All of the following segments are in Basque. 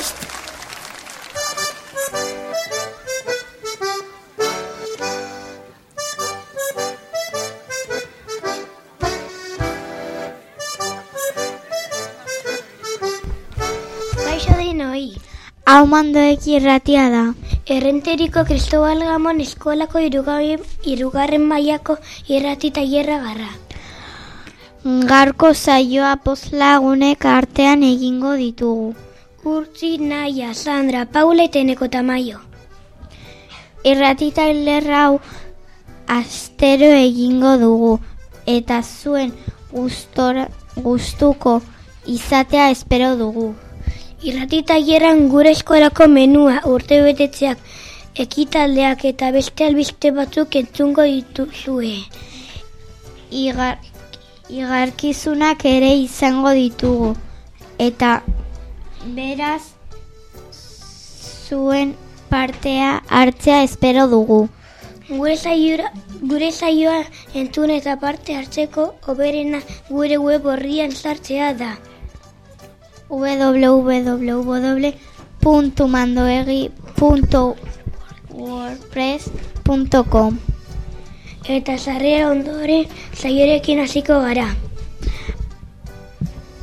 prest! Baixo denoi, Hau mandoek irratia da. errenteriko Cristobal Gamon eskolako irugarren, irugarren mailako irrati tailerra garra. Garko saioa pozlagunek artean egingo ditugu. Urtzi, Naia, Sandra, Paula eta Eneko Tamaio. Irrati tailer hau astero egingo dugu eta zuen gustora, gustuko izatea espero dugu. Irrati taileran gure eskolako menua, urte betetzeak, ekitaldeak eta beste albiste batzuk entzungo dituzue. Igar, igarkizunak ere izango ditugu eta beraz zuen partea hartzea espero dugu. Gure saioa, gure saioa entzun eta parte hartzeko oberena gure web horrian sartzea da. www.mandoegi.wordpress.com Eta sarrera ondoren saiorekin hasiko gara.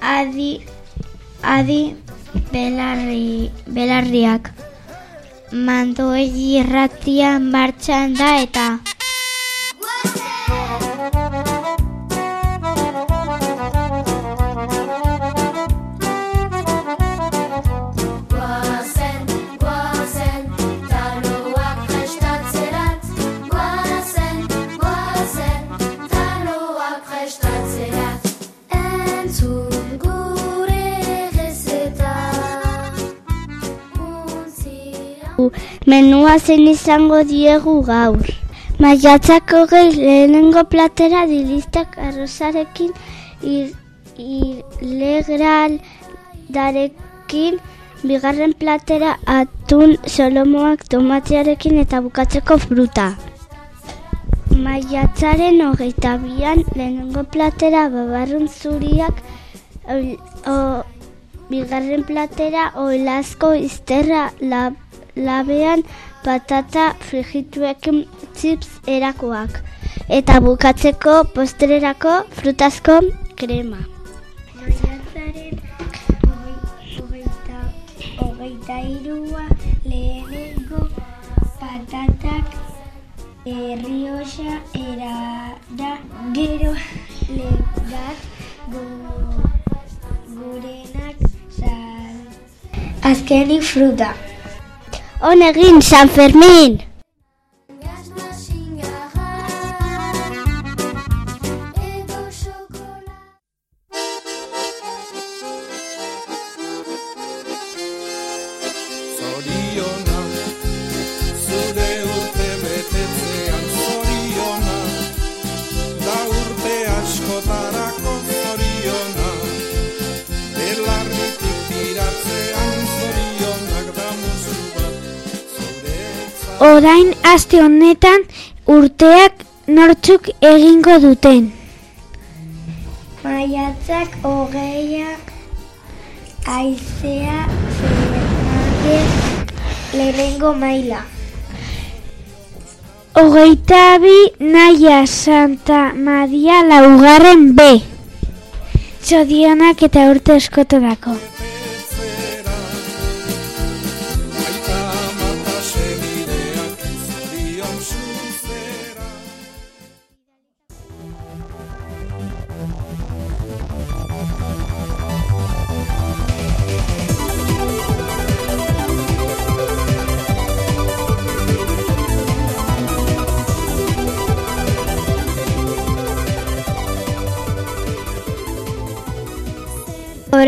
Adi, adi belarri, belarriak. Mandoegi irratia martxan da eta menua zen izango diegu gaur. Maiatzako gehi lehenengo platera dilistak arrozarekin ilegral darekin bigarren platera atun solomoak tomatearekin eta bukatzeko fruta. Maiatzaren hogeita bian lehenengo platera babarrun zuriak ol- o, bigarren platera oilazko izterra lab, labean patata frigituekin chips erakoak. Eta bukatzeko postrerako frutazko krema. Maiatzaren hogeita, hogeita irua lehenengo patatak errioxa erara gero legat gurenak sal. Azkenik fruta. Honegin, San Fermin! Orain aste honetan urteak nortzuk egingo duten. Maiatzak hogeiak aizea Fernandez lehenengo maila. Hogeita bi naia Santa Maria laugarren B. Txodionak eta urte eskotorako.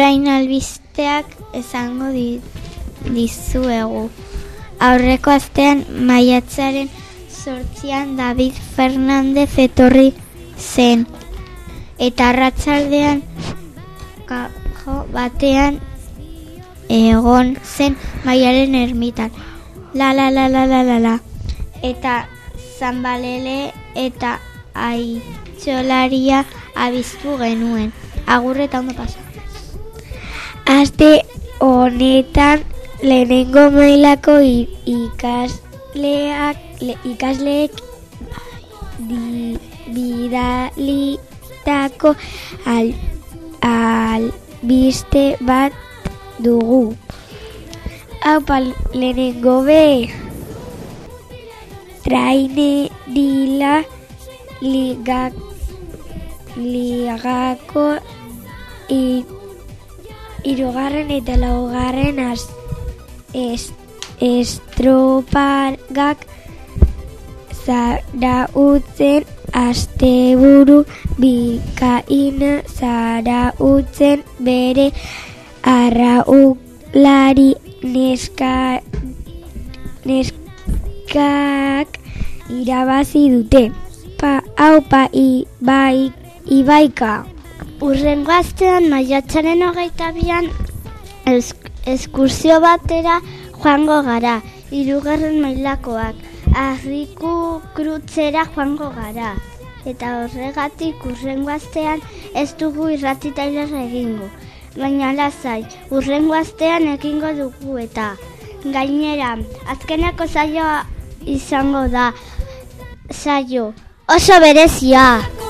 Orain albisteak esango di, dizuegu. Aurreko astean maiatzaren sortzian David Fernandez etorri zen. Eta arratsaldean kajo batean egon zen maialen ermitan. La la la la la la la. Eta zanbalele eta aitxolaria abiztu genuen. Agur eta ondo pasa. Aste honetan lehenengo mailako ikasleak le, ikasleek di, bidalitako al, albiste bat dugu. Haupa lehenengo be traine dila ligak ligako i, irugarren eta laugarren az, es, estropagak zara utzen asteburu bikaina zara bere arraulari neska neskak irabazi dute. Pa, hau pa, ibai, ibaika. Urrengo astean maiatzaren hogeita bian eskursio batera joango gara, hirugarren mailakoak, arriku krutzera joango gara. Eta horregatik urrengo astean ez dugu irratitailar egingo. Baina lasai, urrengo astean egingo dugu eta gainera, azkeneko saioa izango da saio oso berezia.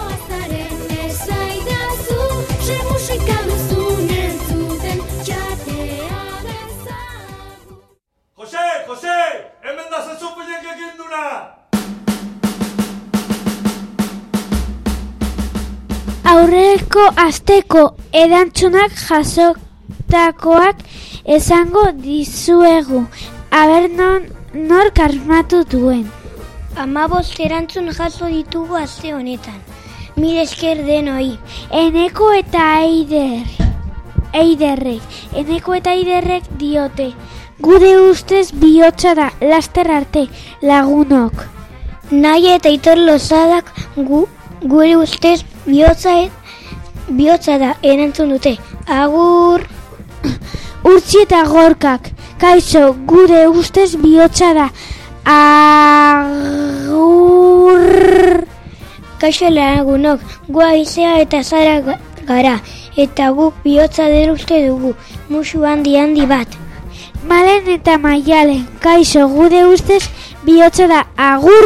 Aurreko asteko edantzunak jasotakoak esango dizuegu. Aber non nork armatu duen. Amabost erantzun jaso ditugu aste honetan. Mil esker denoi. Eneko eta Eider. Eiderrek. Eneko eta Eiderrek diote. Gude ustez bihotza da, laster arte, lagunok. Nahi eta itor lozadak gu, gure ustez bihotza, bihotza da erantzun dute. Agur! Urtsi eta gorkak, kaixo, gure ustez bihotza da. Agur. Kaixo lagunok, gu aizea eta zara ga- gara, eta guk bihotza den uste dugu, musu handi handi bat. Malen eta maialen, kaixo, gure ustez bihotza da. Agur.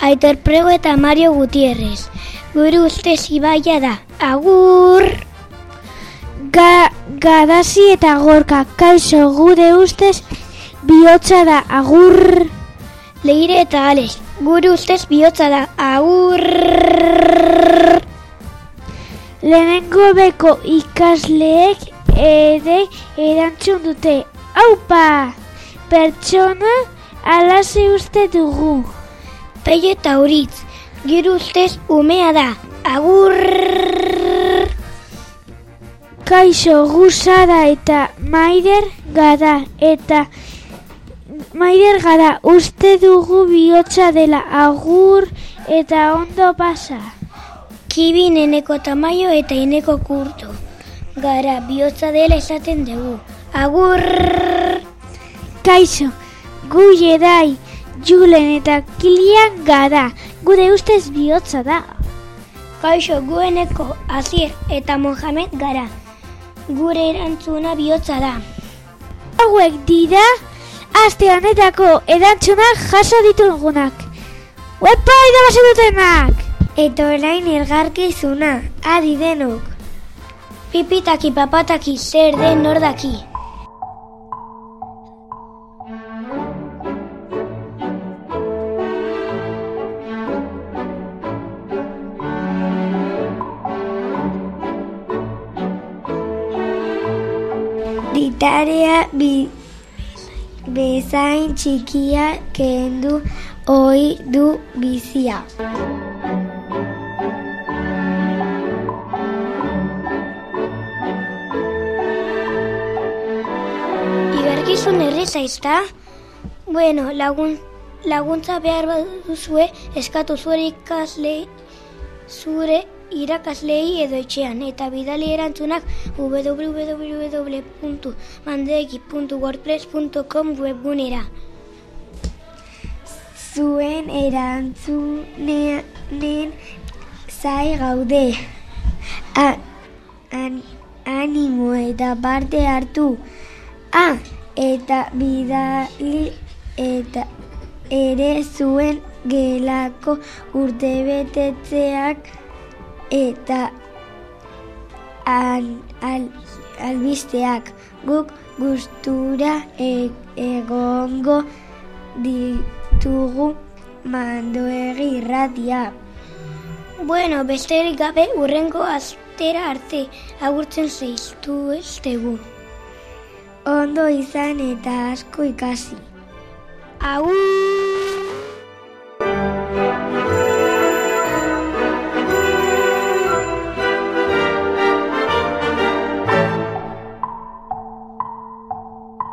Aitor Prego eta Mario Gutierrez, gure ustez ibaia da. Agur! Ga, gadasi eta gorka, kaixo, gure ustez bihotza da. Agur. Leire eta Alex, gure ustez bihotza da. Agur! Lehenengo beko ikasleek ere erantzun dute. Aupa! Pertsona alaze uste dugu. Peio eta Uritz, gure ustez umea da. Agur! Kaixo guzara eta maider gara eta maider gara uste dugu bihotza dela agur eta ondo pasa. Kibin eneko tamaio eta eneko kurto. Gara bihotza dela esaten dugu. Agur! Kaixo, gu jedai, julen eta kilian gara, gure ustez bihotza da. Kaixo gueneko Azier eta Mohamed gara. Gure erantzuna bihotza da. Hauek dira, aste honetako erantzunak jaso ditugunak. Uepa idabasi dutenak! Eta orain elgarkizuna, adi denok. Pipitaki papataki zer den nordaki. Bi, bezain txikia kendu ohi du bizia. Igarkizun erreza izta? Bueno, lagun, laguntza behar duzue eskatu zure ikaslei, zure irakaslei edo etxean eta bidali erantzunak www.mandegi.wordpress.com webgunera. Zuen erantzunen zai gaude. A, an, animo eta parte hartu. Ah, eta bidali eta ere zuen gelako urtebetetzeak eta al, al, albisteak guk gustura e, egongo ditugu mandoegi irratia. Bueno, besterik gabe urrengo astera arte agurtzen zeiztu estegu. Ondo izan eta asko ikasi. Agur!